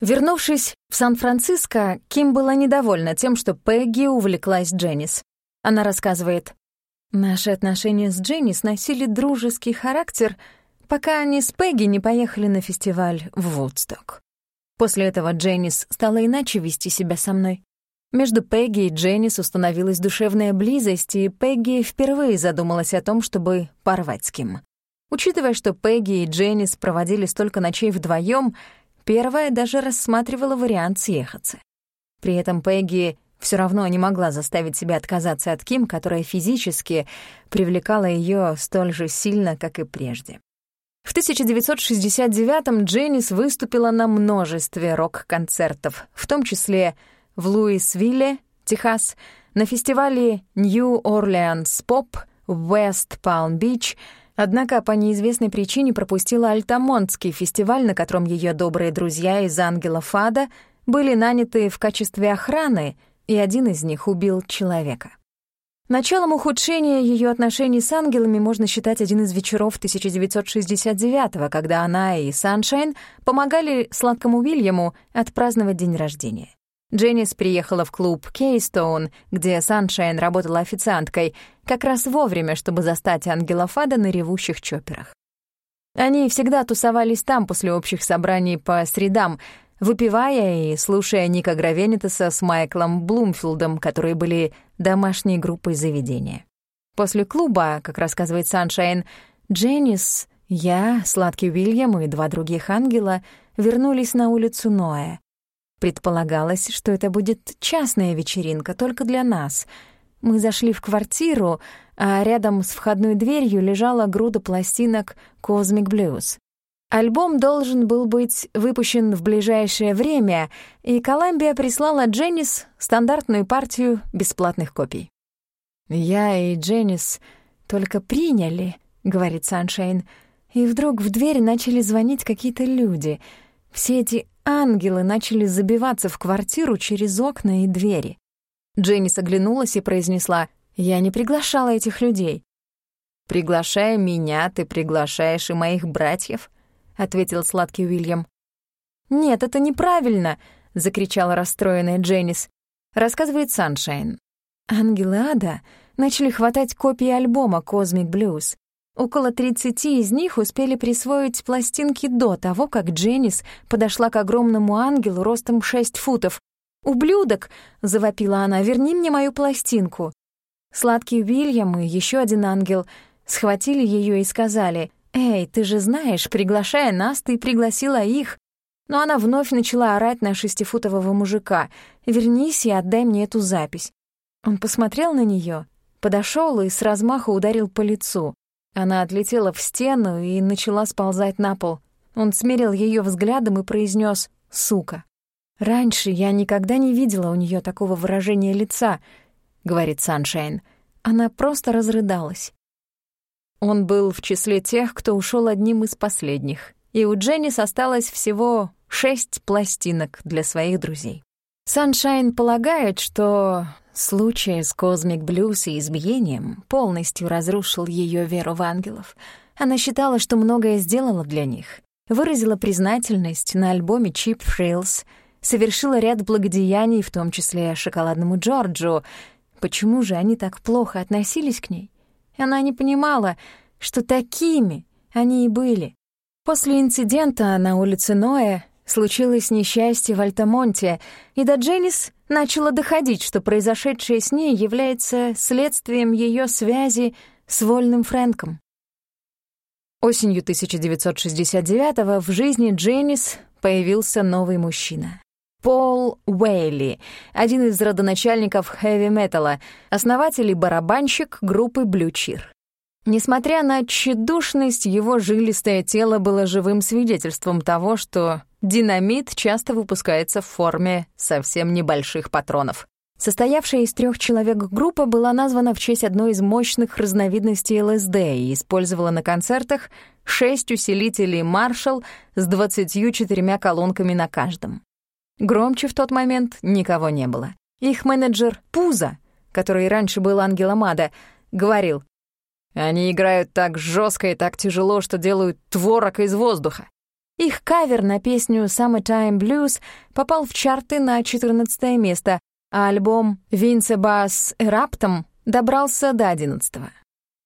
Вернувшись в Сан-Франциско, Ким была недовольна тем, что Пегги увлеклась Дженнис. Она рассказывает, «Наши отношения с Дженнис носили дружеский характер, пока они с Пегги не поехали на фестиваль в Вудсток. После этого Дженнис стала иначе вести себя со мной. Между Пегги и Дженнис установилась душевная близость, и Пегги впервые задумалась о том, чтобы порвать с Ким. Учитывая, что Пегги и Дженнис проводили столько ночей вдвоем, Первая даже рассматривала вариант съехаться. При этом Пегги все равно не могла заставить себя отказаться от Ким, которая физически привлекала ее столь же сильно, как и прежде. В 1969-м Дженнис выступила на множестве рок-концертов, в том числе в Луисвилле, Техас, на фестивале New Orleans Pop, West Palm Beach — Однако по неизвестной причине пропустила Альтамонтский фестиваль, на котором ее добрые друзья из «Ангела Фада» были наняты в качестве охраны, и один из них убил человека. Началом ухудшения ее отношений с ангелами можно считать один из вечеров 1969-го, когда она и Саншайн помогали сладкому Вильяму отпраздновать день рождения. Дженнис приехала в клуб «Кейстоун», где Саншайн работала официанткой, как раз вовремя, чтобы застать Ангела Фада на ревущих чоперах. Они всегда тусовались там после общих собраний по средам, выпивая и слушая Ника Гравенитаса с Майклом Блумфилдом, которые были домашней группой заведения. После клуба, как рассказывает Саншайн, Дженнис, я, Сладкий Уильям и два других ангела вернулись на улицу Ноэ. Предполагалось, что это будет частная вечеринка только для нас. Мы зашли в квартиру, а рядом с входной дверью лежала груда пластинок «Cosmic Blues». Альбом должен был быть выпущен в ближайшее время, и Коламбия прислала Дженнис стандартную партию бесплатных копий. «Я и Дженнис только приняли», — говорит Саншейн, и вдруг в дверь начали звонить какие-то люди. Все эти Ангелы начали забиваться в квартиру через окна и двери. Дженни соглянулась и произнесла, «Я не приглашала этих людей». «Приглашая меня, ты приглашаешь и моих братьев», — ответил сладкий Уильям. «Нет, это неправильно», — закричала расстроенная Дженнис. Рассказывает Саншайн. Ангелы Ада начали хватать копии альбома «Cosmic Blues». Около 30 из них успели присвоить пластинки до того, как Дженнис подошла к огромному ангелу ростом 6 футов. «Ублюдок!» — завопила она. «Верни мне мою пластинку!» Сладкий Уильям и еще один ангел схватили ее и сказали, «Эй, ты же знаешь, приглашая нас, ты пригласила их!» Но она вновь начала орать на шестифутового мужика. «Вернись и отдай мне эту запись». Он посмотрел на нее, подошел и с размаху ударил по лицу. Она отлетела в стену и начала сползать на пол. Он смерил ее взглядом и произнес «сука». «Раньше я никогда не видела у нее такого выражения лица», — говорит Саншайн. Она просто разрыдалась. Он был в числе тех, кто ушел одним из последних, и у Дженнис осталось всего шесть пластинок для своих друзей. Саншайн полагает, что случай с Козмик Блюз и избиением полностью разрушил ее веру в ангелов. Она считала, что многое сделала для них. Выразила признательность на альбоме «Cheap Thrills», совершила ряд благодеяний, в том числе шоколадному Джорджу. Почему же они так плохо относились к ней? Она не понимала, что такими они и были. После инцидента на улице Ноэ Случилось несчастье в Альтамонте, и до Дженнис начала доходить, что произошедшее с ней является следствием ее связи с вольным Фрэнком. Осенью 1969-го в жизни Дженнис появился новый мужчина. Пол Уэйли, один из родоначальников хэви-металла, основатель и барабанщик группы Blue Cheer. Несмотря на тщедушность, его жилистое тело было живым свидетельством того, что Динамит часто выпускается в форме совсем небольших патронов. Состоявшая из трех человек группа была названа в честь одной из мощных разновидностей ЛСД и использовала на концертах шесть усилителей Marshall с 24 колонками на каждом. Громче в тот момент никого не было. Их менеджер Пуза, который раньше был ангелом ада, говорил, «Они играют так жестко и так тяжело, что делают творог из воздуха. Их кавер на песню «Summertime Blues» попал в чарты на 14 место, а альбом «Vince Bass Eruptum» добрался до 11 -го.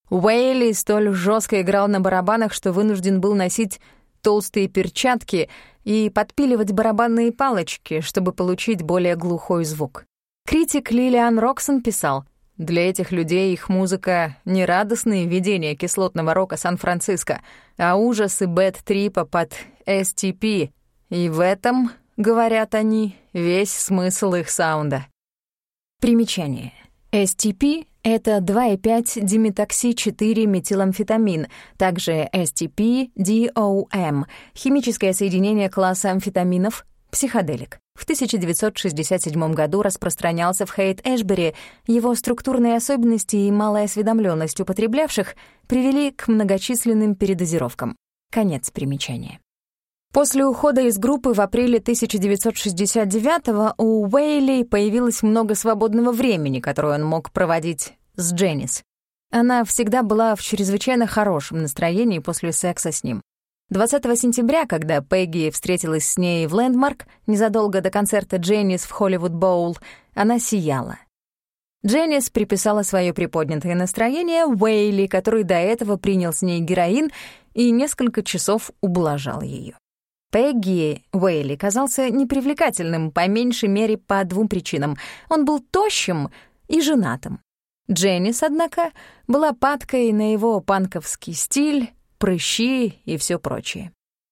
Уэйли столь жестко играл на барабанах, что вынужден был носить толстые перчатки и подпиливать барабанные палочки, чтобы получить более глухой звук. Критик Лилиан Роксон писал, «Для этих людей их музыка — не радостные видения кислотного рока Сан-Франциско, а ужасы бэт-трипа под STP, и в этом, говорят они, весь смысл их саунда». Примечание. STP — это 2,5-диметокси-4-метиламфетамин, также STP-DOM, химическое соединение класса амфетаминов, психоделик. В 1967 году распространялся в Хейт-Эшбери, его структурные особенности и малая осведомленность употреблявших привели к многочисленным передозировкам. Конец примечания. После ухода из группы в апреле 1969-го у Уэйли появилось много свободного времени, которое он мог проводить с Дженнис. Она всегда была в чрезвычайно хорошем настроении после секса с ним. 20 сентября, когда Пегги встретилась с ней в Лэндмарк, незадолго до концерта Дженнис в Холливуд Боул, она сияла. Дженнис приписала свое приподнятое настроение Уэйли, который до этого принял с ней героин и несколько часов ублажал ее. Пегги Уэйли казался непривлекательным, по меньшей мере, по двум причинам. Он был тощим и женатым. Дженнис, однако, была падкой на его панковский стиль, прыщи и все прочее.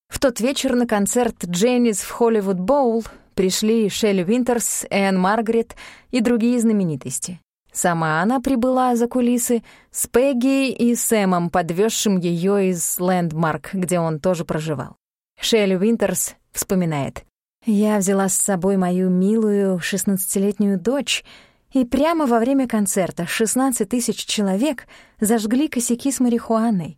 В тот вечер на концерт Дженнис в Холливуд Боул пришли Шелли Винтерс, Энн Маргарет и другие знаменитости. Сама она прибыла за кулисы с Пегги и Сэмом, подвезшим ее из Лэндмарк, где он тоже проживал. Шелли Винтерс вспоминает. «Я взяла с собой мою милую шестнадцатилетнюю дочь, и прямо во время концерта 16 тысяч человек зажгли косяки с марихуаной.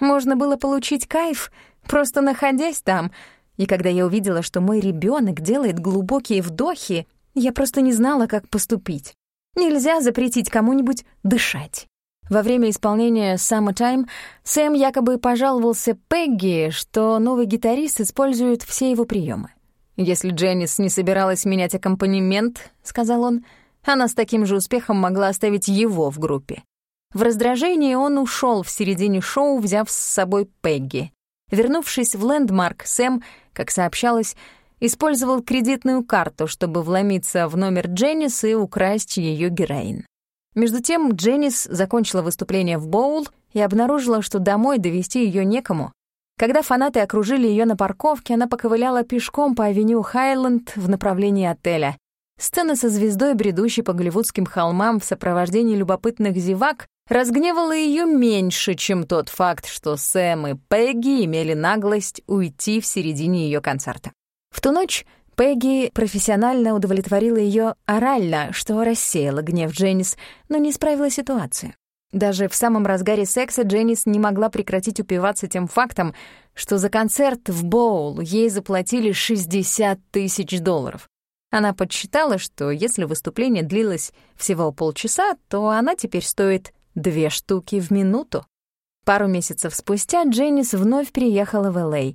Можно было получить кайф, просто находясь там. И когда я увидела, что мой ребенок делает глубокие вдохи, я просто не знала, как поступить. Нельзя запретить кому-нибудь дышать. Во время исполнения «Summertime» Сэм якобы пожаловался Пегги, что новый гитарист использует все его приемы. «Если Дженнис не собиралась менять аккомпанемент, — сказал он, — она с таким же успехом могла оставить его в группе. В раздражении он ушел в середине шоу, взяв с собой Пегги. Вернувшись в Лэндмарк, Сэм, как сообщалось, использовал кредитную карту, чтобы вломиться в номер Дженнис и украсть ее героин. Между тем Дженнис закончила выступление в Боул и обнаружила, что домой довести ее некому. Когда фанаты окружили ее на парковке, она поковыляла пешком по авеню Хайленд в направлении отеля. Сцена со звездой, бредущей по голливудским холмам в сопровождении любопытных зевак, разгневала ее меньше, чем тот факт, что Сэм и Пегги имели наглость уйти в середине ее концерта. В ту ночь Пегги профессионально удовлетворила ее орально, что рассеяла гнев Дженнис, но не исправила ситуацию. Даже в самом разгаре секса Дженнис не могла прекратить упиваться тем фактом, что за концерт в Боул ей заплатили 60 тысяч долларов. Она подсчитала, что если выступление длилось всего полчаса, то она теперь стоит две штуки в минуту. Пару месяцев спустя Дженнис вновь переехала в Л.А.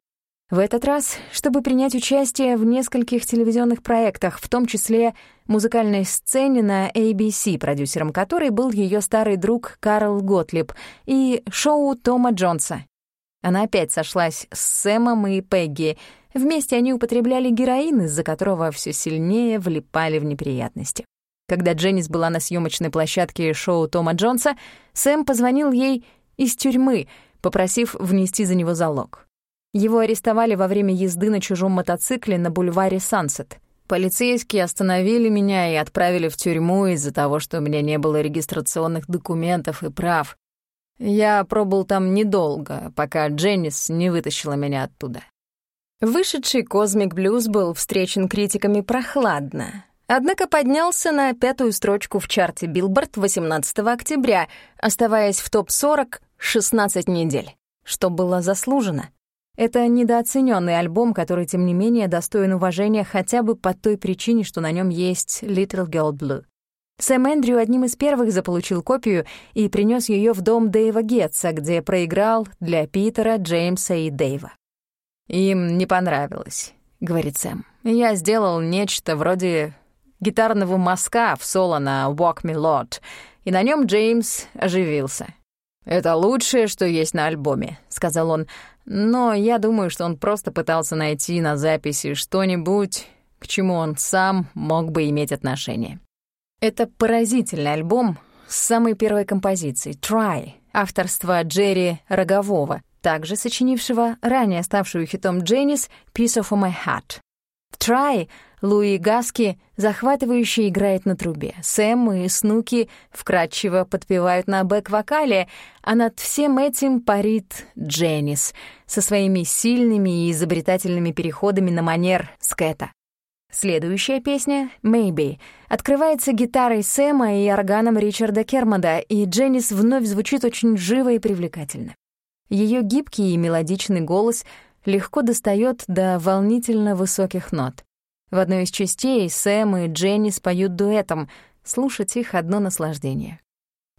В этот раз, чтобы принять участие в нескольких телевизионных проектах, в том числе музыкальной сцене на ABC, продюсером которой был ее старый друг Карл Готлиб, и шоу Тома Джонса. Она опять сошлась с Сэмом и Пегги. Вместе они употребляли героин, из-за которого все сильнее влипали в неприятности. Когда Дженнис была на съемочной площадке шоу Тома Джонса, Сэм позвонил ей из тюрьмы, попросив внести за него залог. Его арестовали во время езды на чужом мотоцикле на бульваре Сансет. Полицейские остановили меня и отправили в тюрьму из-за того, что у меня не было регистрационных документов и прав. Я пробыл там недолго, пока Дженнис не вытащила меня оттуда. Вышедший «Kozmic Blues» был встречен критиками прохладно, однако поднялся на пятую строчку в чарте Билборд 18 октября, оставаясь в топ-40 16 недель, что было заслужено. Это недооцененный альбом, который, тем не менее, достоин уважения хотя бы по той причине, что на нем есть Little Girl Blue. Сэм Эндрю одним из первых заполучил копию и принес ее в дом Дэйва Гетца, где проиграл для Питера, Джеймса и Дэйва. «Им не понравилось», — говорит Сэм. «Я сделал нечто вроде гитарного мазка в соло на «Walk Me Lord», и на нем Джеймс оживился. «Это лучшее, что есть на альбоме», — сказал он, «но я думаю, что он просто пытался найти на записи что-нибудь, к чему он сам мог бы иметь отношение». Это поразительный альбом с самой первой композиции «Try», авторства Джерри Рогового, также сочинившего ранее ставшую хитом Дженнис «Piece of my heart». «Try» Луи Гаски захватывающе играет на трубе. Сэм и Снуки вкрадчиво подпевают на бэк-вокале, а над всем этим парит Дженнис со своими сильными и изобретательными переходами на манер скэта. Следующая песня «Maybe» открывается гитарой Сэма и органом Ричарда Кермода, и Дженнис вновь звучит очень живо и привлекательно. Ее гибкий и мелодичный голос легко достает до волнительно высоких нот. В одной из частей Сэм и Дженни споют дуэтом, слушать их одно наслаждение.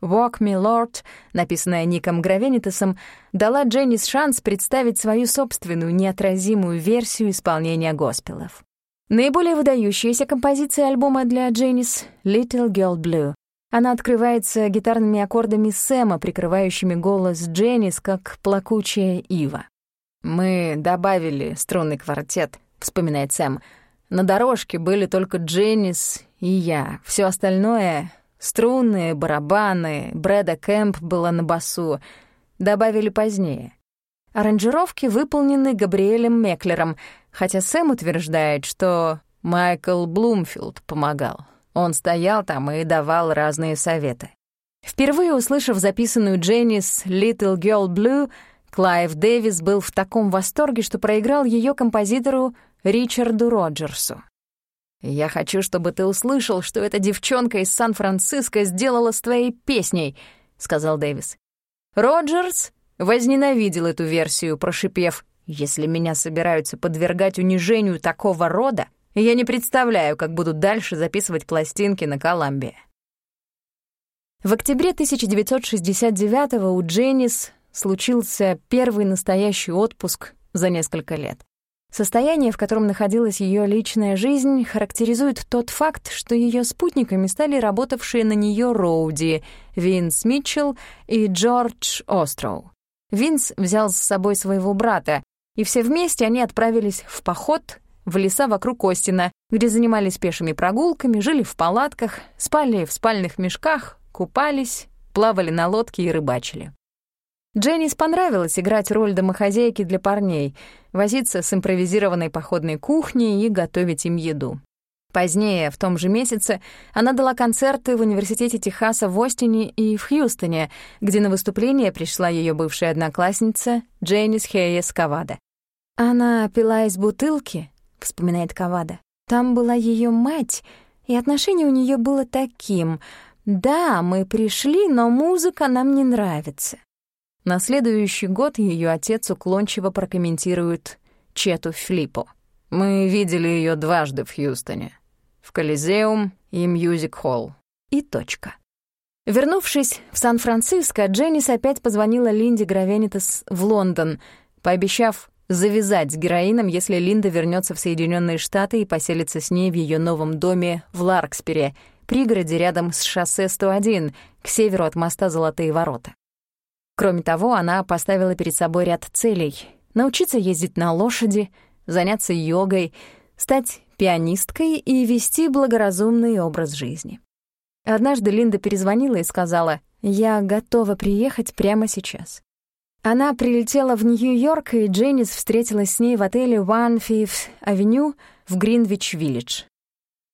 «Walk Me Lord», написанная Ником Гравенитесом, дала Дженнис шанс представить свою собственную неотразимую версию исполнения госпелов. Наиболее выдающаяся композиция альбома для Дженнис — «Little Girl Blue», она открывается гитарными аккордами Сэма, прикрывающими голос Дженнис, как плакучая ива. «Мы добавили струнный квартет», — вспоминает Сэм. «На дорожке были только Дженнис и я. Все остальное — струнные, барабаны, Брэда Кэмп была на басу. Добавили позднее. Аранжировки выполнены Габриэлем Меклером, хотя Сэм утверждает, что Майкл Блумфилд помогал. Он стоял там и давал разные советы. Впервые услышав записанную Дженнис «Little Girl Blue», Клайв Дэвис был в таком восторге, что проиграл ее композитору Ричарду Роджерсу. «Я хочу, чтобы ты услышал, что эта девчонка из Сан-Франциско сделала с твоей песней», — сказал Дэвис. Роджерс возненавидел эту версию, прошипев, «Если меня собираются подвергать унижению такого рода, я не представляю, как буду дальше записывать пластинки на Коламбии. В октябре 1969 у Дженнис случился первый настоящий отпуск за несколько лет. Состояние, в котором находилась ее личная жизнь, характеризует тот факт, что ее спутниками стали работавшие на нее Роуди, Винс Митчелл и Джордж Остроу. Винс взял с собой своего брата, и все вместе они отправились в поход в леса вокруг Остина, где занимались пешими прогулками, жили в палатках, спали в спальных мешках, купались, плавали на лодке и рыбачили. Дженнис понравилось играть роль домохозяйки для парней, возиться с импровизированной походной кухней и готовить им еду. Позднее, в том же месяце, она дала концерты в Университете Техаса в Остине и в Хьюстоне, где на выступление пришла ее бывшая одноклассница Дженнис Хейес Кавада. Она пила из бутылки, — вспоминает Кавада. «Там была ее мать, и отношение у нее было таким. Да, мы пришли, но музыка нам не нравится». На следующий год ее отец уклончиво прокомментирует Чету Флиппо. «Мы видели ее дважды в Хьюстоне. В Колизеум и Мьюзик-холл. И точка». Вернувшись в Сан-Франциско, Дженнис опять позвонила Линде Гравенитас в Лондон, пообещав завязать с героином, если Линда вернется в Соединенные Штаты и поселится с ней в ее новом доме в Ларкспере, пригороде рядом с шоссе 101, к северу от моста Золотые ворота. Кроме того, она поставила перед собой ряд целей — научиться ездить на лошади, заняться йогой, стать пианисткой и вести благоразумный образ жизни. Однажды Линда перезвонила и сказала, «Я готова приехать прямо сейчас». Она прилетела в Нью-Йорк, и Дженнис встретилась с ней в отеле One Fifth Avenue в Гринвич-Виллидж.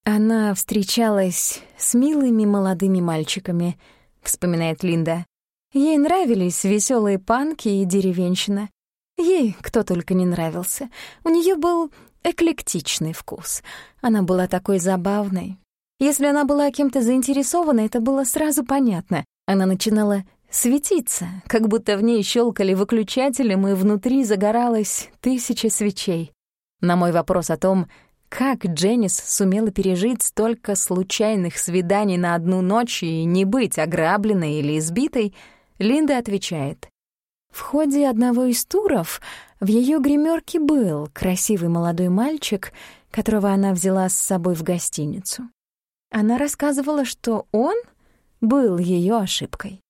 Она встречалась с милыми молодыми мальчиками, вспоминает Линда. Ей нравились веселые панки и деревенщина. Ей кто только не нравился. У нее был эклектичный вкус. Она была такой забавной. Если она была кем-то заинтересована, это было сразу понятно. Она начинала светиться, как будто в ней щелкали выключателем, и внутри загоралось тысяча свечей. На мой вопрос о том, как Дженнис сумела пережить столько случайных свиданий на одну ночь и не быть ограбленной или избитой, Линда отвечает. В ходе одного из туров в ее гримерке был красивый молодой мальчик, которого она взяла с собой в гостиницу. Она рассказывала, что он был ее ошибкой.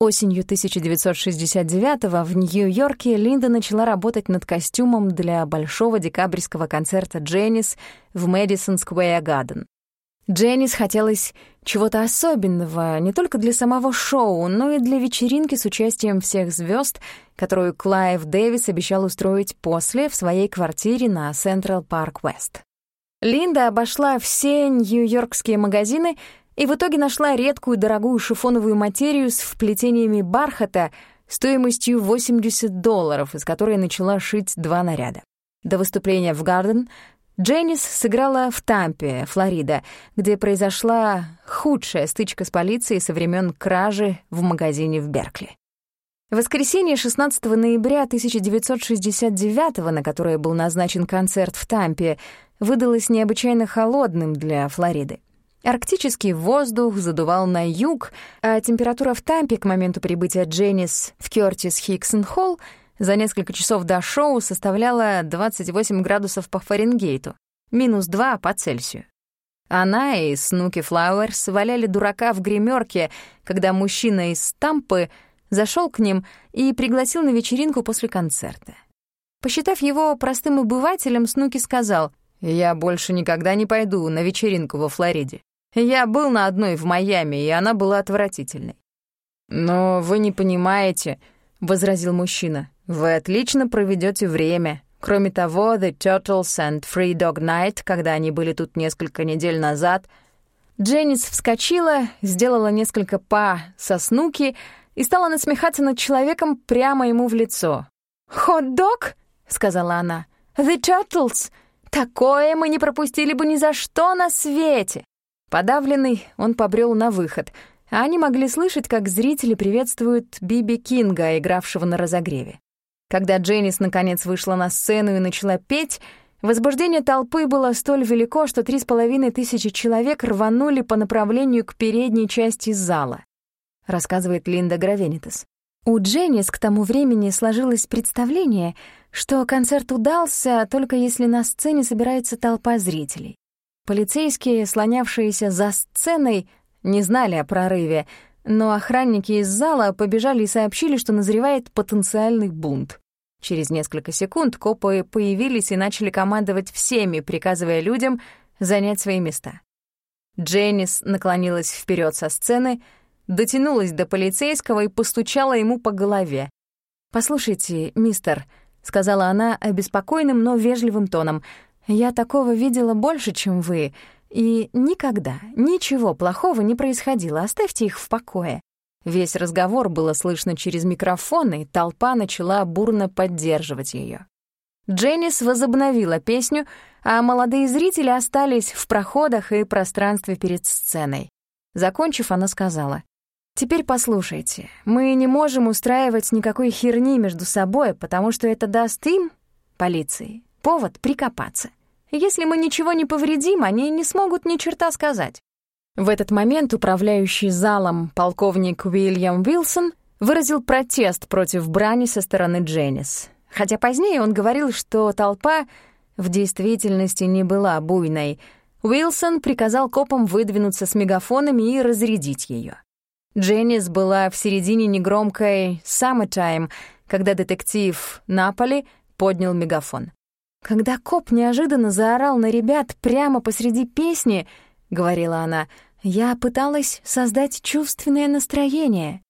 Осенью 1969-го в Нью-Йорке Линда начала работать над костюмом для большого декабрьского концерта «Дженнис» в Мэдисон Сквер Гарден. Дженнис хотелось чего-то особенного не только для самого шоу, но и для вечеринки с участием всех звезд, которую Клайв Дэвис обещал устроить после в своей квартире на Централ Парк Вест. Линда обошла все нью-йоркские магазины и в итоге нашла редкую дорогую шифоновую материю с вплетениями бархата стоимостью 80 долларов, из которой начала шить два наряда. До выступления в «Гарден» Дженнис сыграла в Тампе, Флорида, где произошла худшая стычка с полицией со времен кражи в магазине в Беркли. В воскресенье 16 ноября 1969 на которое был назначен концерт в Тампе, выдалось необычайно холодным для Флориды. Арктический воздух задувал на юг, а температура в Тампе к моменту прибытия Дженнис в Кёртис Хиксон Холл за несколько часов до шоу составляла 28 градусов по Фаренгейту, минус 2 по Цельсию. Она и Снуки Флауэрс валяли дурака в гримерке, когда мужчина из Тампы зашел к ним и пригласил на вечеринку после концерта. Посчитав его простым обывателем, Снуки сказал, «Я больше никогда не пойду на вечеринку во Флориде. Я был на одной в Майами, и она была отвратительной». «Но вы не понимаете», — возразил мужчина. «Вы отлично проведете время. Кроме того, The Turtles and Free Dog Night, когда они были тут несколько недель назад...» Дженнис вскочила, сделала несколько па со снуки и стала насмехаться над человеком прямо ему в лицо. «Хот-дог?» — сказала она. «The Turtles? Такое мы не пропустили бы ни за что на свете!» Подавленный, он побрел на выход, а они могли слышать, как зрители приветствуют Биби Кинга, игравшего на разогреве. Когда Дженнис наконец вышла на сцену и начала петь, возбуждение толпы было столь велико, что три с половиной тысячи человек рванули по направлению к передней части зала, рассказывает Линда Гравенитас. У Дженнис к тому времени сложилось представление, что концерт удался только если на сцене собирается толпа зрителей. Полицейские, слонявшиеся за сценой, не знали о прорыве, но охранники из зала побежали и сообщили, что назревает потенциальный бунт. Через несколько секунд копы появились и начали командовать всеми, приказывая людям занять свои места. Дженнис наклонилась вперед со сцены, дотянулась до полицейского и постучала ему по голове. «Послушайте, мистер», — сказала она обеспокоенным, но вежливым тоном, я такого видела больше, чем вы, и никогда ничего плохого не происходило, оставьте их в покое». Весь разговор было слышно через микрофон, и толпа начала бурно поддерживать ее. Дженнис возобновила песню, а молодые зрители остались в проходах и пространстве перед сценой. Закончив, она сказала, «Теперь послушайте, мы не можем устраивать никакой херни между собой, потому что это даст им, полиции, повод прикопаться. Если мы ничего не повредим, они не смогут ни черта сказать». В этот момент управляющий залом полковник Уильям Уилсон выразил протест против брани со стороны Дженнис. Хотя позднее он говорил, что толпа в действительности не была буйной. Уилсон приказал копам выдвинуться с мегафонами и разрядить ее. Дженнис была в середине негромкой «Summertime», когда детектив Наполи поднял мегафон. Когда коп неожиданно заорал на ребят прямо посреди песни, — говорила она, — я пыталась создать чувственное настроение.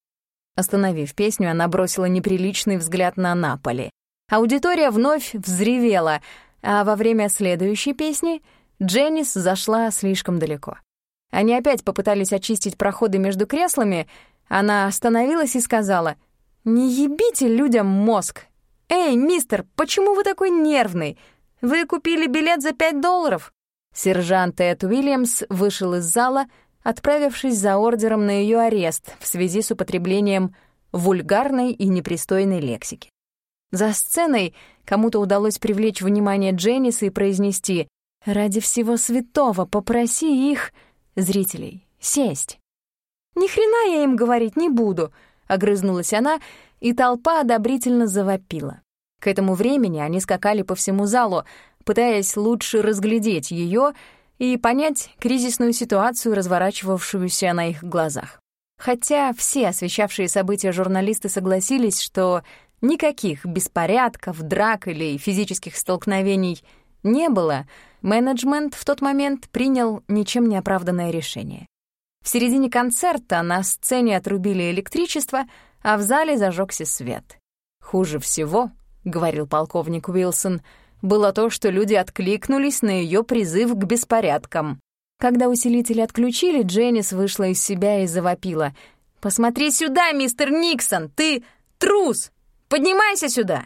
Остановив песню, она бросила неприличный взгляд на Наполи. Аудитория вновь взревела, а во время следующей песни Дженнис зашла слишком далеко. Они опять попытались очистить проходы между креслами, она остановилась и сказала, «Не ебите людям мозг, «Эй, мистер, почему вы такой нервный? Вы купили билет за пять долларов?» Сержант Эд Уильямс вышел из зала, отправившись за ордером на ее арест в связи с употреблением вульгарной и непристойной лексики. За сценой кому-то удалось привлечь внимание Дженниса и произнести «Ради всего святого попроси их, зрителей, сесть». «Ни хрена я им говорить не буду», — огрызнулась она и толпа одобрительно завопила. К этому времени они скакали по всему залу, пытаясь лучше разглядеть ее и понять кризисную ситуацию, разворачивавшуюся на их глазах. Хотя все освещавшие события журналисты согласились, что никаких беспорядков, драк или физических столкновений не было, менеджмент в тот момент принял ничем не оправданное решение. В середине концерта на сцене отрубили электричество, а в зале зажегся свет. «Хуже всего», — говорил полковник Уилсон, было то, что люди откликнулись на ее призыв к беспорядкам. Когда усилители отключили, Дженнис вышла из себя и завопила. «Посмотри сюда, мистер Никсон! Ты трус! Поднимайся сюда!»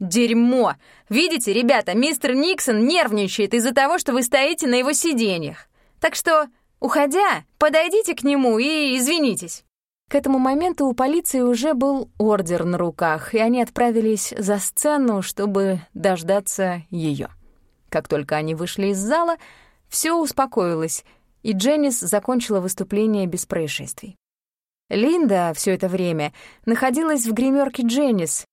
«Дерьмо! Видите, ребята, мистер Никсон нервничает из-за того, что вы стоите на его сиденьях. Так что, уходя, подойдите к нему и извинитесь». К этому моменту у полиции уже был ордер на руках, и они отправились за сцену, чтобы дождаться ее. Как только они вышли из зала, все успокоилось, и Дженнис закончила выступление без происшествий. Линда все это время находилась в гримерке Дженнис,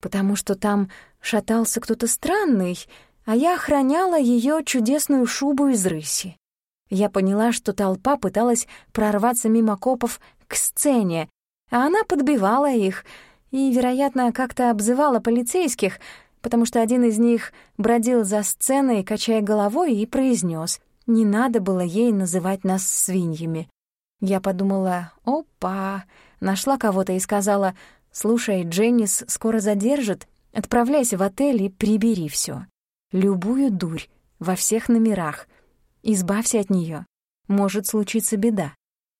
потому что там шатался кто-то странный, а я охраняла ее чудесную шубу из рыси. Я поняла, что толпа пыталась прорваться мимо копов к сцене, а она подбивала их и, вероятно, как-то обзывала полицейских, потому что один из них бродил за сценой, качая головой, и произнес: «Не надо было ей называть нас свиньями». Я подумала «Опа!», нашла кого-то и сказала «Слушай, Дженнис скоро задержит, отправляйся в отель и прибери все. Любую дурь, во всех номерах. Избавься от нее. Может случиться беда».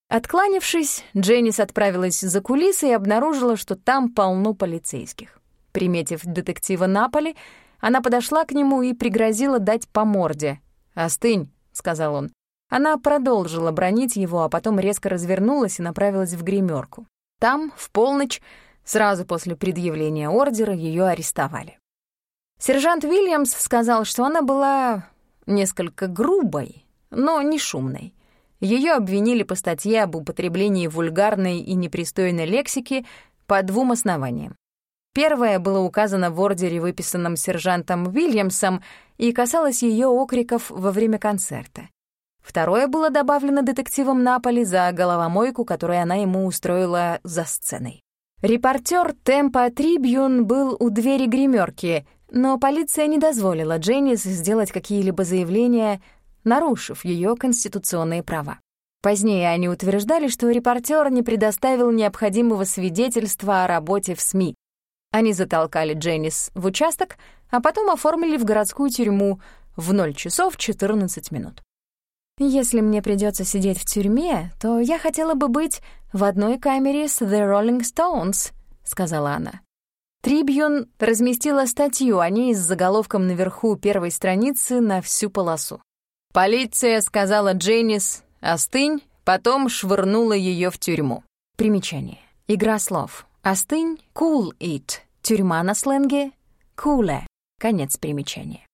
Откланившись, Дженнис отправилась за кулисы и обнаружила, что там полно полицейских. Приметив детектива Наполи, она подошла к нему и пригрозила дать по морде. «Остынь», — сказал он. Она продолжила бронить его, а потом резко развернулась и направилась в гримерку. Там, в полночь, сразу после предъявления ордера, ее арестовали. Сержант Уильямс сказал, что она была несколько грубой, но не шумной. Ее обвинили по статье об употреблении вульгарной и непристойной лексики по двум основаниям. Первое было указано в ордере, выписанном сержантом Уильямсом, и касалось ее окриков во время концерта. Второе было добавлено детективом Наполи за головомойку, которую она ему устроила за сценой. Репортер Темпа Трибьюн был у двери гримерки, но полиция не дозволила Дженнис сделать какие-либо заявления, нарушив ее конституционные права. Позднее они утверждали, что репортер не предоставил необходимого свидетельства о работе в СМИ, они затолкали Дженнис в участок, а потом оформили в городскую тюрьму в 0 часов 14 минут. «Если мне придется сидеть в тюрьме, то я хотела бы быть в одной камере с The Rolling Stones», — сказала она. Трибьюн разместила статью о ней с заголовком наверху первой страницы на всю полосу. Полиция сказала Дженнис «Остынь», потом швырнула ее в тюрьму. Примечание. Игра слов. «Остынь» — «cool it», Тюрьма на сленге — куле. Конец примечания.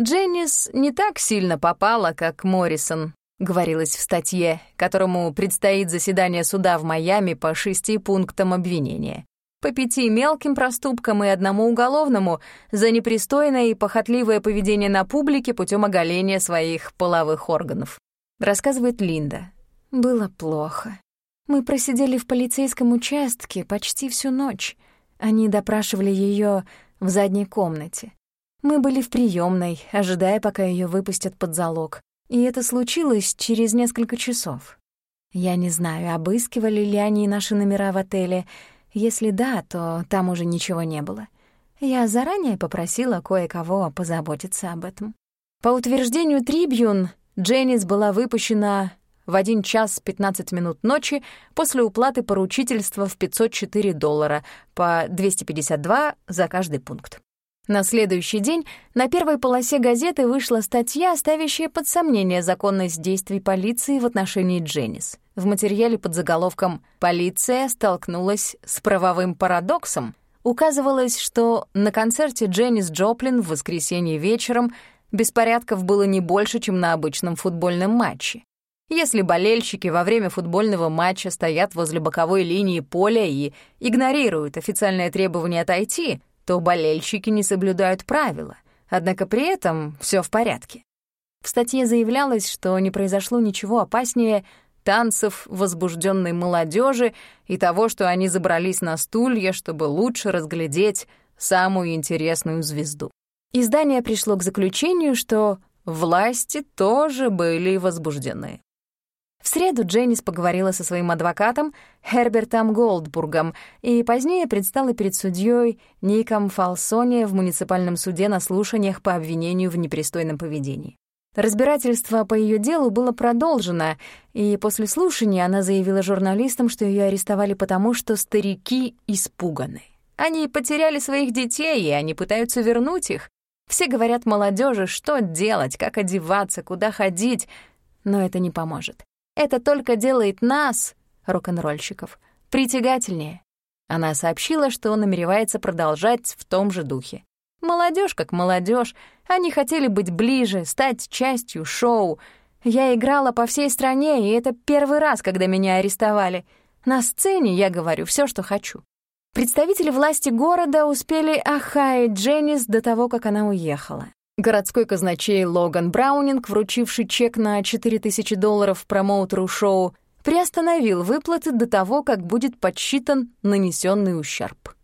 Дженнис не так сильно попала, как Моррисон, говорилось в статье, которому предстоит заседание суда в Майами по шести пунктам обвинения. По пяти мелким проступкам и одному уголовному за непристойное и похотливое поведение на публике путем оголения своих половых органов. Рассказывает Линда. «Было плохо. Мы просидели в полицейском участке почти всю ночь. Они допрашивали ее в задней комнате. Мы были в приемной, ожидая, пока ее выпустят под залог. И это случилось через несколько часов. Я не знаю, обыскивали ли они наши номера в отеле. Если да, то там уже ничего не было. Я заранее попросила кое-кого позаботиться об этом. По утверждению Трибьюн, Дженнис была выпущена в 1 час 15 минут ночи после уплаты поручительства в 504 доллара по 252 за каждый пункт. На следующий день на первой полосе газеты вышла статья, ставящая под сомнение законность действий полиции в отношении Дженнис. В материале под заголовком «Полиция столкнулась с правовым парадоксом» указывалось, что на концерте Дженнис Джоплин в воскресенье вечером беспорядков было не больше, чем на обычном футбольном матче. Если болельщики во время футбольного матча стоят возле боковой линии поля и игнорируют официальное требование отойти, то болельщики не соблюдают правила, однако при этом все в порядке. В статье заявлялось, что не произошло ничего опаснее танцев возбужденной молодежи и того, что они забрались на стулья, чтобы лучше разглядеть самую интересную звезду. Издание пришло к заключению, что власти тоже были возбуждены. В среду Дженнис поговорила со своим адвокатом Хербертом Голдбургом и позднее предстала перед судьей Ником Фалсоне в муниципальном суде на слушаниях по обвинению в непристойном поведении. Разбирательство по ее делу было продолжено, и после слушания она заявила журналистам, что ее арестовали потому, что старики испуганы. Они потеряли своих детей, и они пытаются вернуть их. Все говорят молодежи, что делать, как одеваться, куда ходить, но это не поможет. Это только делает нас, рок-н-ролльщиков, притягательнее. Она сообщила, что намеревается продолжать в том же духе. Молодежь как молодежь, они хотели быть ближе, стать частью шоу. Я играла по всей стране, и это первый раз, когда меня арестовали. На сцене я говорю все, что хочу. Представители власти города успели охаять Дженнис до того, как она уехала. Городской казначей Логан Браунинг, вручивший чек на 4000 долларов промоутеру шоу, приостановил выплаты до того, как будет подсчитан нанесенный ущерб.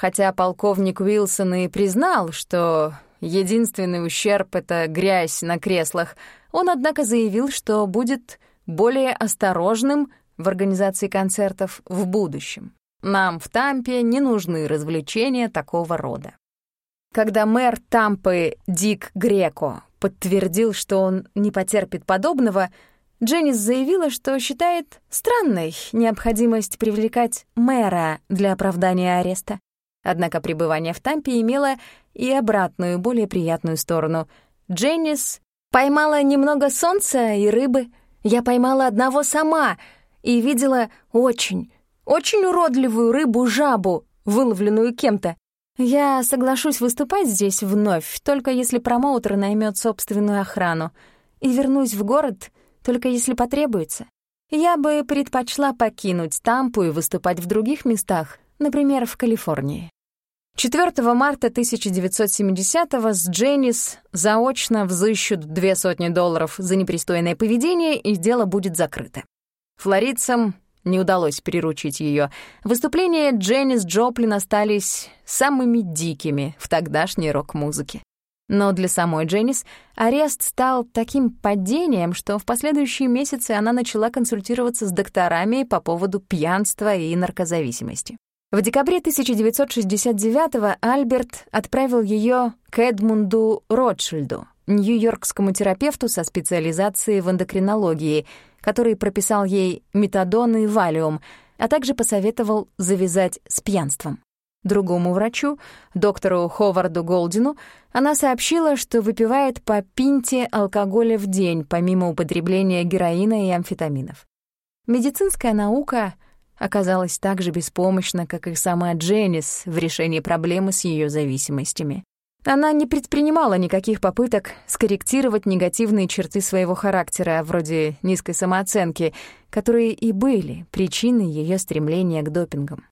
Хотя полковник Уилсон и признал, что единственный ущерб — это грязь на креслах, он, однако, заявил, что будет более осторожным в организации концертов в будущем. Нам в Тампе не нужны развлечения такого рода. Когда мэр Тампы Дик Греко подтвердил, что он не потерпит подобного, Дженнис заявила, что считает странной необходимость привлекать мэра для оправдания ареста. Однако пребывание в Тампе имело и обратную, более приятную сторону. Дженнис поймала немного солнца и рыбы. Я поймала одного сама и видела очень, очень уродливую рыбу-жабу, выловленную кем-то. Я соглашусь выступать здесь вновь, только если промоутер наймет собственную охрану, и вернусь в город, только если потребуется. Я бы предпочла покинуть Тампу и выступать в других местах, например, в Калифорнии. 4 марта 1970-го с Дженнис заочно взыщут две сотни долларов за непристойное поведение, и дело будет закрыто. Флоридцам не удалось приручить ее. Выступления Дженнис Джоплин остались самыми дикими в тогдашней рок-музыке. Но для самой Дженнис арест стал таким падением, что в последующие месяцы она начала консультироваться с докторами по поводу пьянства и наркозависимости. В декабре 1969-го Альберт отправил ее к Эдмунду Ротшильду, нью-йоркскому терапевту со специализацией в эндокринологии, который прописал ей метадон и валиум, а также посоветовал завязать с пьянством. Другому врачу, доктору Ховарду Голдину, она сообщила, что выпивает по пинте алкоголя в день, помимо употребления героина и амфетаминов. Медицинская наука — оказалась так же беспомощна, как и сама Дженнис в решении проблемы с ее зависимостями. Она не предпринимала никаких попыток скорректировать негативные черты своего характера, вроде низкой самооценки, которые и были причиной ее стремления к допингам.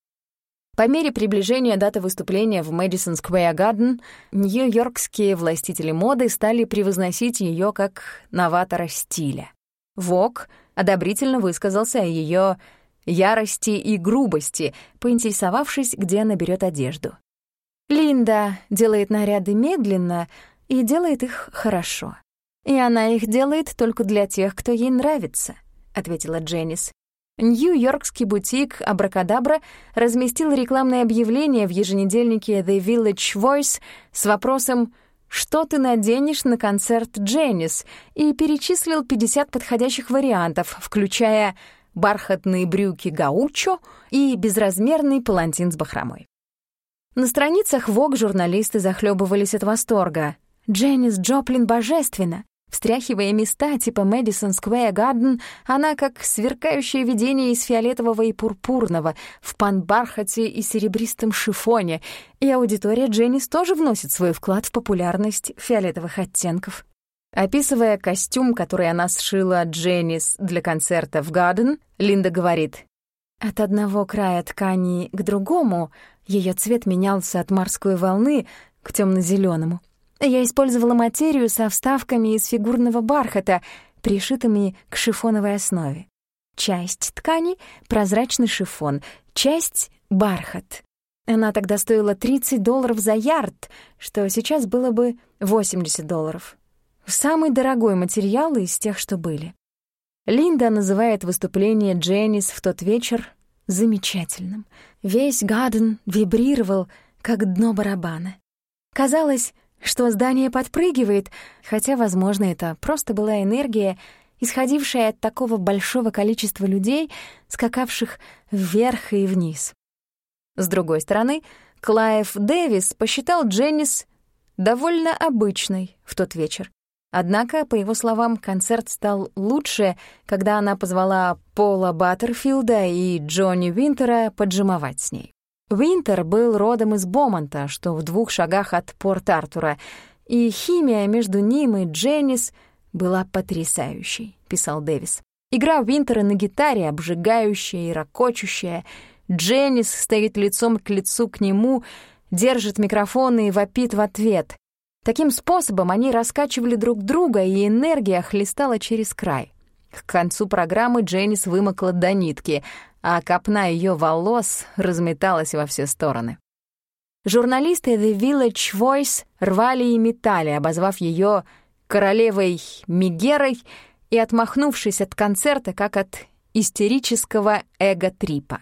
По мере приближения даты выступления в Мэдисон Сквер Гарден, нью-йоркские властители моды стали превозносить ее как новатора стиля. Вок одобрительно высказался о ее ярости и грубости, поинтересовавшись, где она берет одежду. Линда делает наряды медленно и делает их хорошо. И она их делает только для тех, кто ей нравится, ответила Дженнис. Нью-Йоркский бутик Абракадабра разместил рекламное объявление в еженедельнике The Village Voice с вопросом «Что ты наденешь на концерт Дженнис?» и перечислил 50 подходящих вариантов, включая бархатные брюки гаучо и безразмерный палантин с бахромой. На страницах Vogue журналисты захлебывались от восторга. Дженнис Джоплин божественна. Встряхивая места типа Мэдисон Сквер Гарден, она как сверкающее видение из фиолетового и пурпурного, в пан-бархате и серебристом шифоне, и аудитория Дженнис тоже вносит свой вклад в популярность фиолетовых оттенков. Описывая костюм, который она сшила Дженнис для концерта в Гарден, Линда говорит, «От одного края ткани к другому ее цвет менялся от морской волны к темно зеленому Я использовала материю со вставками из фигурного бархата, пришитыми к шифоновой основе. Часть ткани — прозрачный шифон, часть — бархат. Она тогда стоила 30 долларов за ярд, что сейчас было бы 80 долларов. Самый дорогой материал из тех, что были. Линда называет выступление Дженнис в тот вечер замечательным. Весь Гаден вибрировал, как дно барабана. Казалось, что здание подпрыгивает, хотя, возможно, это просто была энергия, исходившая от такого большого количества людей, скакавших вверх и вниз. С другой стороны, Клайв Дэвис посчитал Дженнис довольно обычной в тот вечер. Однако, по его словам, концерт стал лучше, когда она позвала Пола Баттерфилда и Джонни Винтера поджемовать с ней. Винтер был родом из Бомонта, что в двух шагах от Порт-Артура, и химия между ним и Дженнис была потрясающей, писал Дэвис. Игра Винтера на гитаре обжигающая и ракочущая. Дженнис стоит лицом к лицу к нему, держит микрофон и вопит в ответ. Таким способом они раскачивали друг друга, и энергия хлестала через край. К концу программы Дженнис вымокла до нитки, а копна ее волос разметалась во все стороны. Журналисты The Village Voice рвали и метали, обозвав ее королевой Мигерой и отмахнувшись от концерта, как от истерического эго-трипа.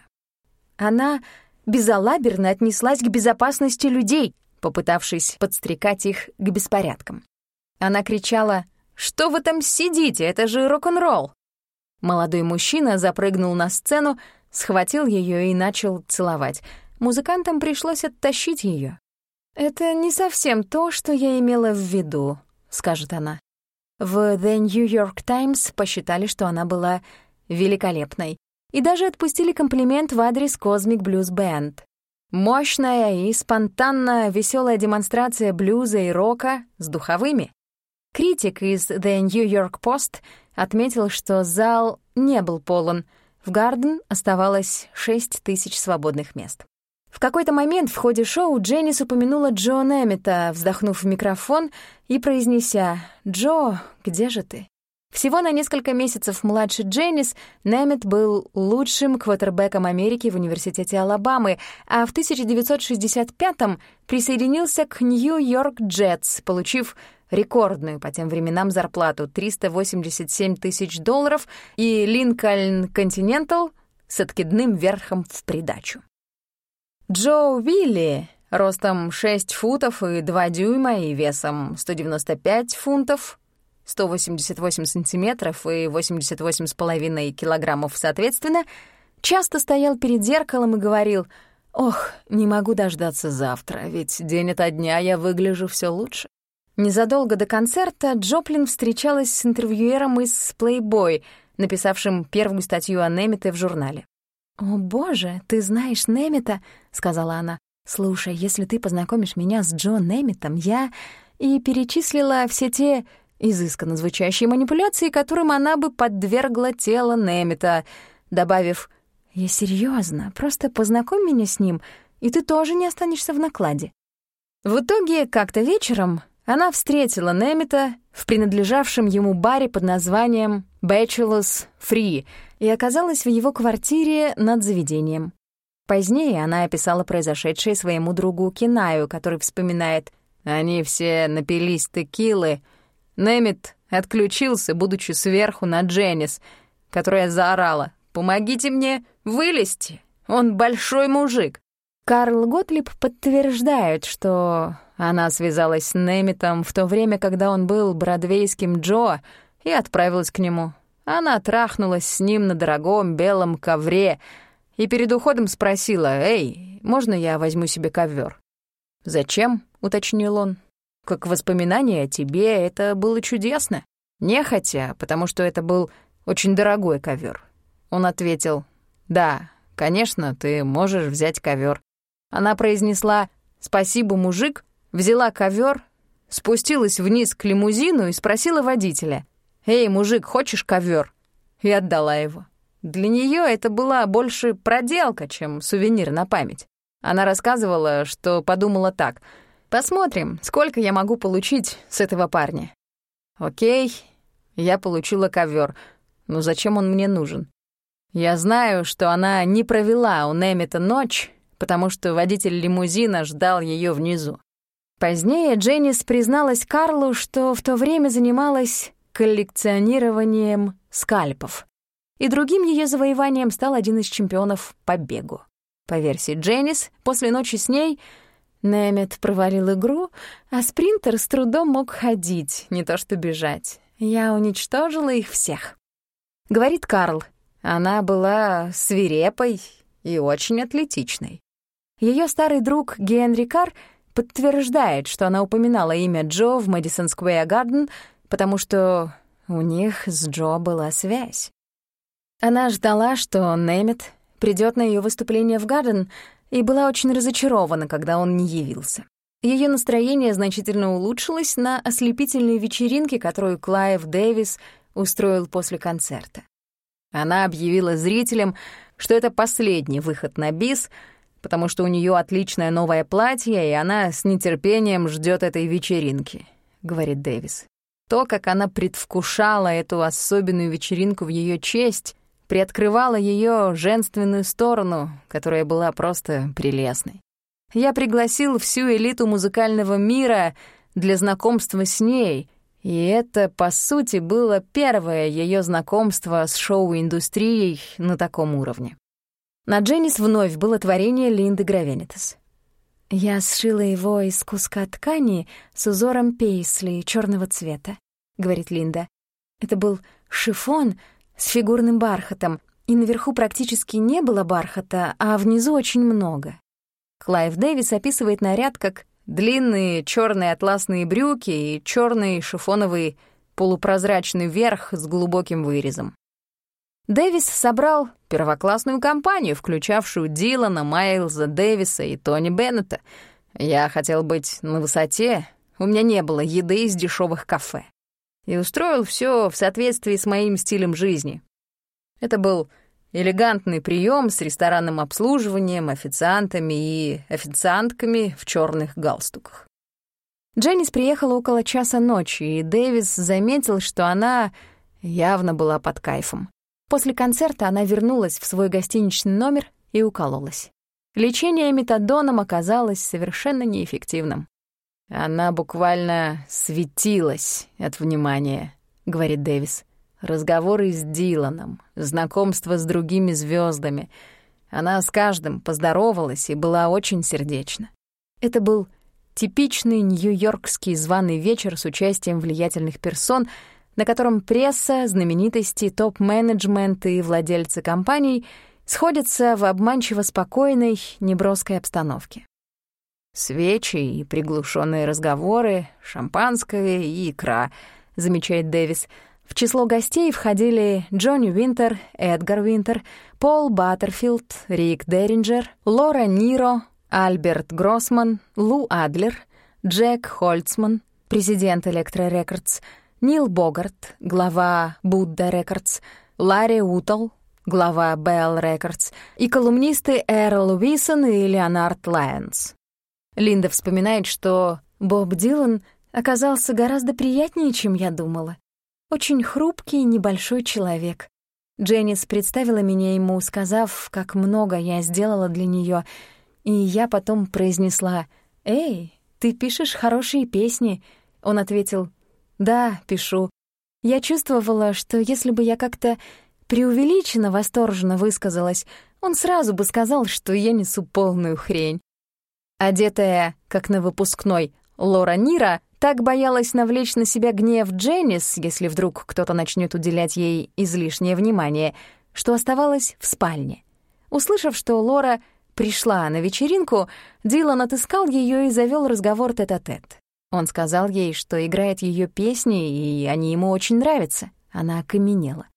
Она безалаберно отнеслась к безопасности людей, попытавшись подстрекать их к беспорядкам. Она кричала «Что вы там сидите? Это же рок-н-ролл!» Молодой мужчина запрыгнул на сцену, схватил ее и начал целовать. Музыкантам пришлось оттащить ее. «Это не совсем то, что я имела в виду», — скажет она. В The New York Times посчитали, что она была великолепной, и даже отпустили комплимент в адрес Cosmic Blues Band. Мощная и спонтанная веселая демонстрация блюза и рока с духовыми. Критик из The New York Post отметил, что зал не был полон. В Гарден оставалось 6 тысяч свободных мест. В какой-то момент в ходе шоу Дженнис упомянула Джо Немета, вздохнув в микрофон и произнеся «Джо, где же ты?». Всего на несколько месяцев младше Дженнис Немет был лучшим квотербеком Америки в Университете Алабамы, а в 1965-м присоединился к Нью-Йорк Джетс, получив рекордную по тем временам зарплату 387 тысяч долларов и Линкольн Континентал с откидным верхом в придачу. Джо Вилли, ростом 6 футов и 2 дюйма и весом 195 фунтов, 188 сантиметров и 88,5 килограммов соответственно, часто стоял перед зеркалом и говорил «Ох, не могу дождаться завтра, ведь день ото дня я выгляжу все лучше». Незадолго до концерта Джоплин встречалась с интервьюером из Playboy, написавшим первую статью о Немете в журнале. «О, боже, ты знаешь Немета», — сказала она. «Слушай, если ты познакомишь меня с Джо Неметом, я...» И перечислила все те изысканно звучащие манипуляции, которым она бы подвергла тело Немета, добавив «Я серьезно, просто познакомь меня с ним, и ты тоже не останешься в накладе». В итоге, как-то вечером она встретила Немета в принадлежавшем ему баре под названием «Bachelor's Free» и оказалась в его квартире над заведением. Позднее она описала произошедшее своему другу Кинаю, который вспоминает «Они все напились текилы», Немит отключился, будучи сверху на Дженнис, которая заорала «Помогите мне вылезти! Он большой мужик!» Карл Готлиб подтверждает, что она связалась с Немитом в то время, когда он был бродвейским Джо, и отправилась к нему. Она трахнулась с ним на дорогом белом ковре и перед уходом спросила «Эй, можно я возьму себе ковер? «Зачем?» — уточнил он. Как воспоминание о тебе это было чудесно. Нехотя, потому что это был очень дорогой ковер. Он ответил, «Да, конечно, ты можешь взять ковер. Она произнесла «Спасибо, мужик», взяла ковер спустилась вниз к лимузину и спросила водителя, «Эй, мужик, хочешь ковер? И отдала его. Для нее это была больше проделка, чем сувенир на память. Она рассказывала, что подумала так, «Посмотрим, сколько я могу получить с этого парня». Окей, я получила ковер, но зачем он мне нужен? Я знаю, что она не провела у Немета ночь, потому что водитель лимузина ждал ее внизу. Позднее Дженнис призналась Карлу, что в то время занималась коллекционированием скальпов. И другим ее завоеванием стал один из чемпионов по бегу. По версии Дженнис, после ночи с ней Немет провалил игру, а спринтер с трудом мог ходить, не то что бежать. Я уничтожила их всех. Говорит Карл, она была свирепой и очень атлетичной. Ее старый друг Генри Карр подтверждает, что она упоминала имя Джо в Мэдисон Сквер Гарден, потому что у них с Джо была связь. Она ждала, что Немет придет на ее выступление в Гарден, и была очень разочарована, когда он не явился. Ее настроение значительно улучшилось на ослепительной вечеринке, которую Клайв Дэвис устроил после концерта. Она объявила зрителям, что это последний выход на бис, потому что у нее отличное новое платье, и она с нетерпением ждет этой вечеринки, — говорит Дэвис. То, как она предвкушала эту особенную вечеринку в ее честь, приоткрывала ее женственную сторону, которая была просто прелестной. Я пригласил всю элиту музыкального мира для знакомства с ней, и это, по сути, было первое ее знакомство с шоу-индустрией на таком уровне. На Дженнис вновь было творение Линды Гравенитас. «Я сшила его из куска ткани с узором пейсли черного цвета», — говорит Линда. «Это был шифон с фигурным бархатом, и наверху практически не было бархата, а внизу очень много». Клайв Дэвис описывает наряд как длинные черные атласные брюки и черный шифоновый полупрозрачный верх с глубоким вырезом. Дэвис собрал первоклассную компанию, включавшую Дилана, Майлза, Дэвиса и Тони Беннета. Я хотел быть на высоте, у меня не было еды из дешевых кафе. И устроил все в соответствии с моим стилем жизни. Это был элегантный прием с ресторанным обслуживанием, официантами и официантками в черных галстуках. Дженнис приехала около часа ночи, и Дэвис заметил, что она явно была под кайфом. После концерта она вернулась в свой гостиничный номер и укололась. Лечение метадоном оказалось совершенно неэффективным. «Она буквально светилась от внимания», — говорит Дэвис. «Разговоры с Диланом, знакомство с другими звездами. Она с каждым поздоровалась и была очень сердечна. Это был типичный нью-йоркский званый вечер с участием влиятельных персон — на котором пресса, знаменитости, топ-менеджмент и владельцы компаний сходятся в обманчиво спокойной, неброской обстановке. «Свечи и приглушенные разговоры, шампанское и икра», — замечает Дэвис. В число гостей входили Джонни Винтер, Эдгар Винтер, Пол Баттерфилд, Рик Деринджер, Лора Ниро, Альберт Гроссман, Лу Адлер, Джек Хольцман, президент Elektra Records, Нил Богарт, глава Buddah Records, Ларри Утал, глава Bell Records, и колумнисты Эрл Уилсон и Леонард Лайонс. Линда вспоминает, что Боб Дилан оказался гораздо приятнее, чем я думала. Очень хрупкий небольшой человек. Дженнис представила меня ему, сказав, как много я сделала для нее, и я потом произнесла «Эй, ты пишешь хорошие песни», он ответил да, пишу. Я чувствовала, что если бы я как-то преувеличенно восторженно высказалась, он сразу бы сказал, что я несу полную хрень. Одетая, как на выпускной, Лора Нира так боялась навлечь на себя гнев Дженнис, если вдруг кто-то начнет уделять ей излишнее внимание, что оставалась в спальне. Услышав, что Лора пришла на вечеринку, Дилан отыскал ее и завел разговор тет-а-тет. -тет. Он сказал ей, что играет ее песни, и они ему очень нравятся. Она окаменела.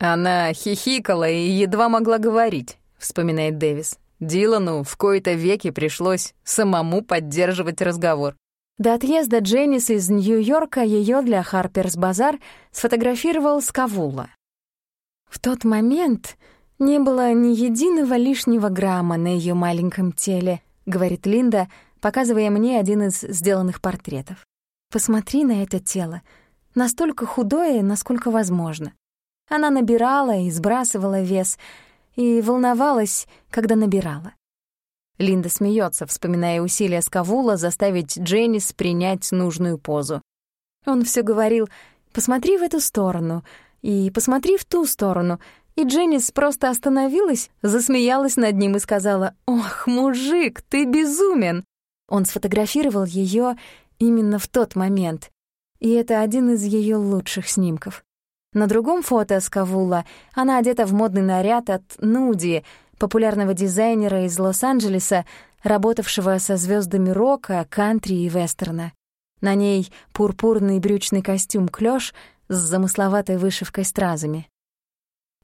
«Она хихикала и едва могла говорить», — вспоминает Дэвис. Дилану в кои-то веки пришлось самому поддерживать разговор. До отъезда Дженнис из Нью-Йорка ее для Харперс Базар сфотографировал Скавула. В тот момент не было ни единого лишнего грамма на ее маленьком теле, говорит Линда, показывая мне один из сделанных портретов. Посмотри на это тело. Настолько худое, насколько возможно. Она набирала и сбрасывала вес, и волновалась, когда набирала. Линда смеется, вспоминая усилия Скавула заставить Дженнис принять нужную позу. Он все говорил «посмотри в эту сторону» и «посмотри в ту сторону», и Дженнис просто остановилась, засмеялась над ним и сказала «Ох, мужик, ты безумен!» Он сфотографировал ее именно в тот момент, и это один из ее лучших снимков. На другом фото с Кавула она одета в модный наряд от Нуди, популярного дизайнера из Лос-Анджелеса, работавшего со звездами рока, кантри и вестерна. На ней пурпурный брючный костюм клёш с замысловатой вышивкой стразами.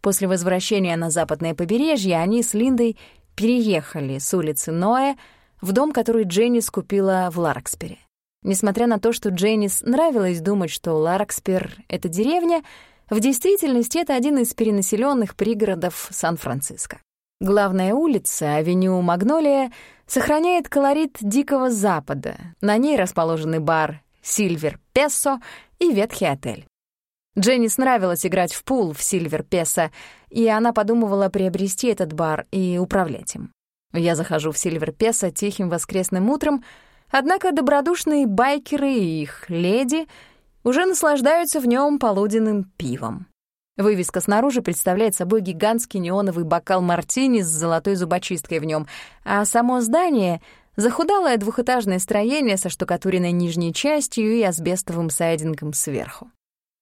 После возвращения на западное побережье они с Линдой переехали с улицы Ноэ в дом, который Дженнис купила в Ларкспере. Несмотря на то, что Дженнис нравилось думать, что Ларкспер — это деревня, в действительности это один из перенаселенных пригородов Сан-Франциско. Главная улица, авеню Магнолия, сохраняет колорит Дикого Запада. На ней расположены бар «Сильвер Пессо» и ветхий отель. Дженнис нравилось играть в пул в «Сильвер Пессо», и она подумывала приобрести этот бар и управлять им. Я захожу в «Сильвер Пессо» тихим воскресным утром, однако добродушные байкеры и их леди уже наслаждаются в нем полуденным пивом. Вывеска снаружи представляет собой гигантский неоновый бокал мартини с золотой зубочисткой в нем, а само здание — захудалое двухэтажное строение со штукатуренной нижней частью и асбестовым сайдингом сверху.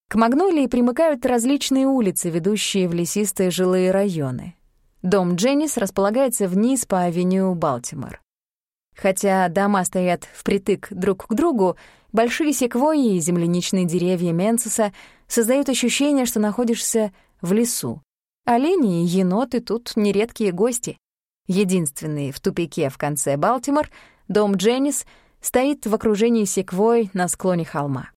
К Магнолии примыкают различные улицы, ведущие в лесистые жилые районы. Дом Дженнис располагается вниз по авеню Балтимор. Хотя дома стоят впритык друг к другу, большие секвойи и земляничные деревья Менсиса создают ощущение, что находишься в лесу. Олени и еноты тут нередкие гости. Единственный в тупике в конце Балтимор, дом Дженнис, стоит в окружении секвой на склоне холма.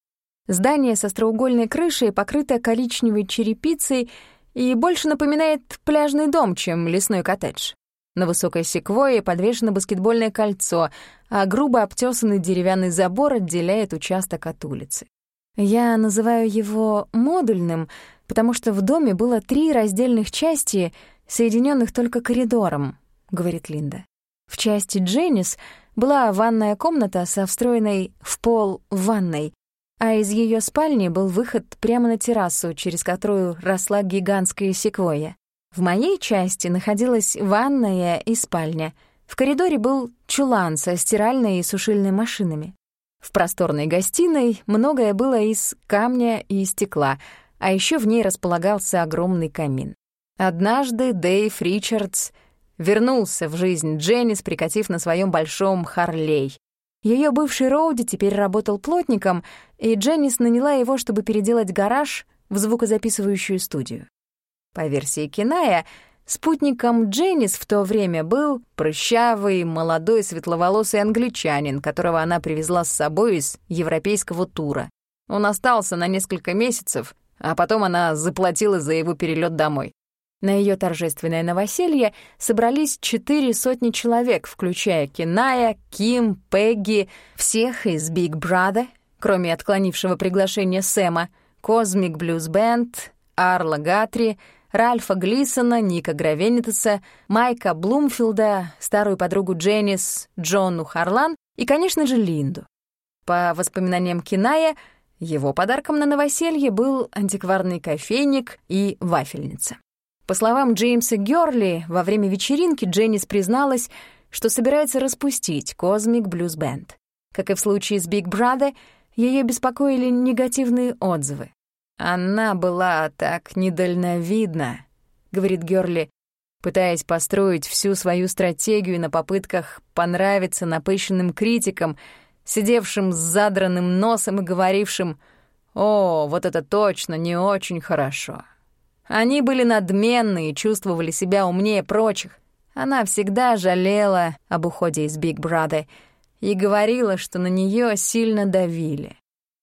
Здание со остроугольной крышей покрыто коричневой черепицей и больше напоминает пляжный дом, чем лесной коттедж. На высокой секвойе подвешено баскетбольное кольцо, а грубо обтесанный деревянный забор отделяет участок от улицы. Я называю его модульным, потому что в доме было три раздельных части, соединенных только коридором, говорит Линда. В части Дженнис была ванная комната со встроенной в пол ванной, а из ее спальни был выход прямо на террасу, через которую росла гигантская секвойя. В моей части находилась ванная и спальня. В коридоре был чулан со стиральной и сушильной машинами. В просторной гостиной многое было из камня и стекла, а еще в ней располагался огромный камин. Однажды Дэйв Ричардс вернулся в жизнь Дженнис, прикатив на своем большом Харлей. Ее бывший Роуди теперь работал плотником, и Дженнис наняла его, чтобы переделать гараж в звукозаписывающую студию. По версии Киная, спутником Дженнис в то время был прыщавый, молодой, светловолосый англичанин, которого она привезла с собой из европейского тура. Он остался на несколько месяцев, а потом она заплатила за его перелет домой. На ее торжественное новоселье собрались четыре сотни человек, включая Киная, Ким, Пегги, всех из Big Brother, кроме отклонившего приглашение Сэма, Cosmic Blues Band, Арла Гатри — Ральфа Глисона, Ника Гравенитеса, Майка Блумфилда, старую подругу Дженнис, Джонну Харлан и, конечно же, Линду. По воспоминаниям Киная, его подарком на новоселье был антикварный кофейник и вафельница. По словам Джеймса Гёрли, во время вечеринки Дженнис призналась, что собирается распустить Cosmic Blues Band. Как и в случае с Big Brother, ее беспокоили негативные отзывы. «Она была так недальновидна», — говорит Гёрли, пытаясь построить всю свою стратегию на попытках понравиться напыщенным критикам, сидевшим с задранным носом и говорившим «О, вот это точно не очень хорошо». Они были надменны и чувствовали себя умнее прочих. Она всегда жалела об уходе из Биг Brother и говорила, что на нее сильно давили.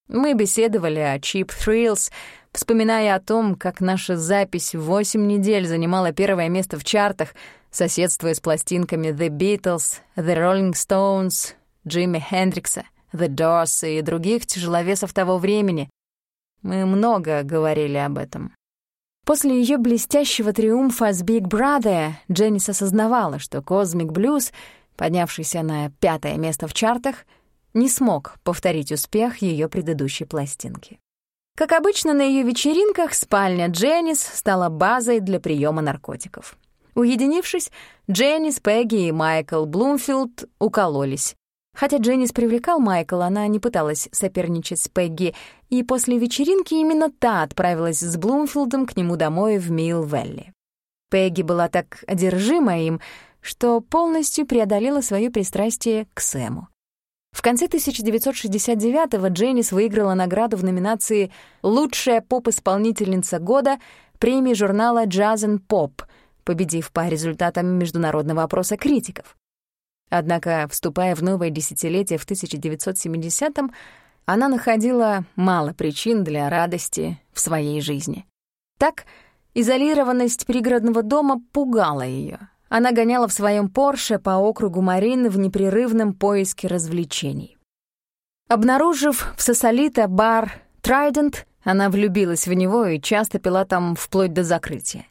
Мы беседовали о Cheap Thrills, вспоминая о том, как наша запись восемь недель занимала первое место в чартах, соседствуя с пластинками The Beatles, The Rolling Stones, Джимми Хендрикса, The Doors и других тяжеловесов того времени. Мы много говорили об этом. После ее блестящего триумфа с Big Brother Дженнис осознавала, что Cosmic Blues, поднявшийся на пятое место в чартах, не смог повторить успех ее предыдущей пластинки. Как обычно на ее вечеринках, спальня Дженнис стала базой для приема наркотиков. Уединившись, Дженнис, Пегги и Майкл Блумфилд укололись. Хотя Дженнис привлекал Майкла, она не пыталась соперничать с Пегги, и после вечеринки именно та отправилась с Блумфилдом к нему домой в Милл-Велли. Пегги была так одержима им, что полностью преодолела свое пристрастие к Сэму. В конце 1969-го Дженнис выиграла награду в номинации «Лучшая поп-исполнительница года» премии журнала «Jazz and Pop», победив по результатам международного опроса критиков. Однако, вступая в новое десятилетие в 1970-м, она находила мало причин для радости в своей жизни. Так, изолированность пригородного дома пугала ее, она гоняла в своем Порше по округу Марин в непрерывном поиске развлечений. Обнаружив в Сосолито бар «Трайдент», она влюбилась в него и часто пила там вплоть до закрытия.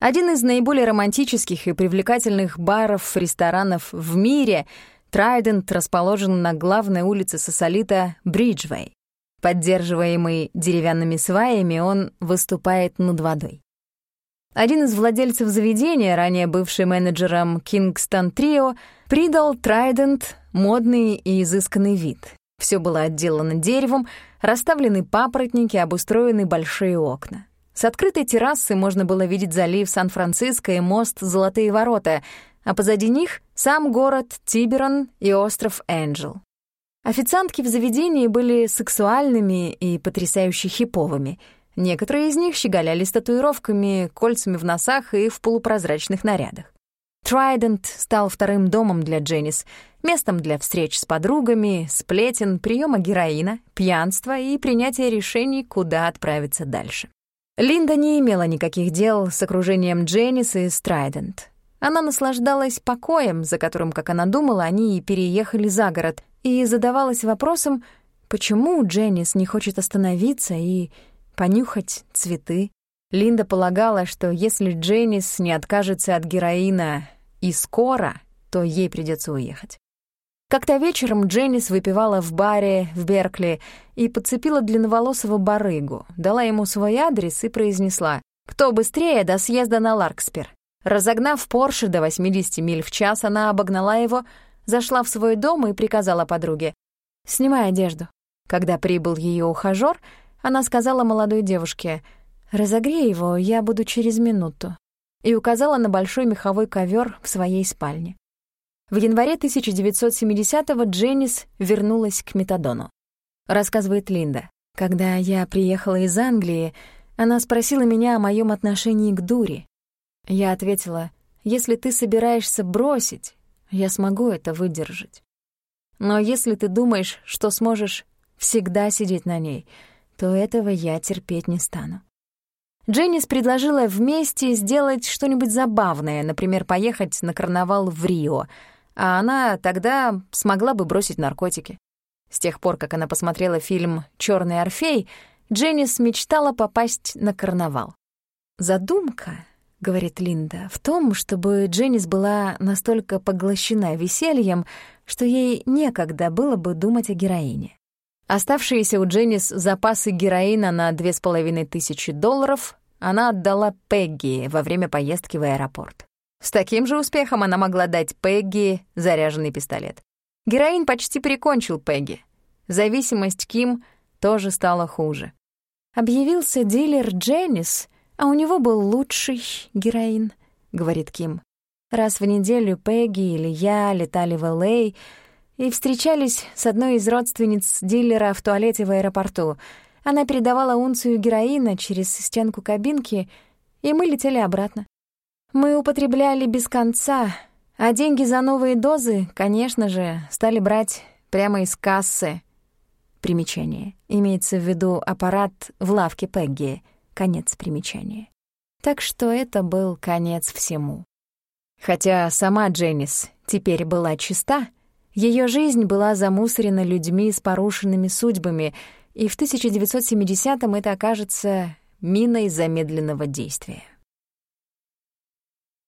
Один из наиболее романтических и привлекательных баров-ресторанов в мире, Трайдент расположен на главной улице Сосолита Бриджвей. Поддерживаемый деревянными сваями, он выступает над водой. Один из владельцев заведения, ранее бывший менеджером Kingston Trio, придал Трайдент модный и изысканный вид. Все было отделано деревом, расставлены папоротники, обустроены большие окна. С открытой террасы можно было видеть залив Сан-Франциско и мост Золотые ворота, а позади них — сам город Тиберон и остров Энджел. Официантки в заведении были сексуальными и потрясающе хиповыми — Некоторые из них щеголяли с татуировками, кольцами в носах и в полупрозрачных нарядах. Трайдент стал вторым домом для Дженнис, местом для встреч с подругами, сплетен, приема героина, пьянства и принятия решений, куда отправиться дальше. Линда не имела никаких дел с окружением Дженнис и Страйдент. Она наслаждалась покоем, за которым, как она думала, они и переехали за город, и задавалась вопросом, почему Дженнис не хочет остановиться и понюхать цветы. Линда полагала, что если Дженнис не откажется от героина и скоро, то ей придется уехать. Как-то вечером Дженнис выпивала в баре в Беркли и подцепила длинноволосого барыгу, дала ему свой адрес и произнесла «Кто быстрее до съезда на Ларкспер?». Разогнав Порше до 80 миль в час, она обогнала его, зашла в свой дом и приказала подруге «Снимай одежду». Когда прибыл ее ухажёр, она сказала молодой девушке «Разогрей его, я буду через минуту» и указала на большой меховой ковер в своей спальне. В январе 1970-го Дженнис вернулась к метадону. Рассказывает Линда. «Когда я приехала из Англии, она спросила меня о моем отношении к дуре. Я ответила, если ты собираешься бросить, я смогу это выдержать. Но если ты думаешь, что сможешь всегда сидеть на ней — то этого я терпеть не стану. Дженнис предложила вместе сделать что-нибудь забавное, например, поехать на карнавал в Рио, а она тогда смогла бы бросить наркотики. С тех пор, как она посмотрела фильм «Чёрный Орфей», Дженнис мечтала попасть на карнавал. «Задумка», — говорит Линда, — «в том, чтобы Дженнис была настолько поглощена весельем, что ей некогда было бы думать о героине. Оставшиеся у Дженнис запасы героина на две с половиной тысячи долларов она отдала Пегги во время поездки в аэропорт. С таким же успехом она могла дать Пегги заряженный пистолет. Героин почти прикончил Пегги. Зависимость Ким тоже стала хуже. «Объявился дилер Дженнис, а у него был лучший героин», — говорит Ким. «Раз в неделю Пегги или я летали в Л.А., и встречались с одной из родственниц дилера в туалете в аэропорту. Она передавала унцию героина через стенку кабинки, и мы летели обратно. Мы употребляли без конца, А деньги за новые дозы, конечно же, стали брать прямо из кассы. Примечание. Имеется в виду аппарат в лавке Пегги. Конец примечания. Так что это был конец всему. Хотя сама Дженнис теперь была чиста, ее жизнь была замусорена людьми с порушенными судьбами, и в 1970-м это окажется миной замедленного действия.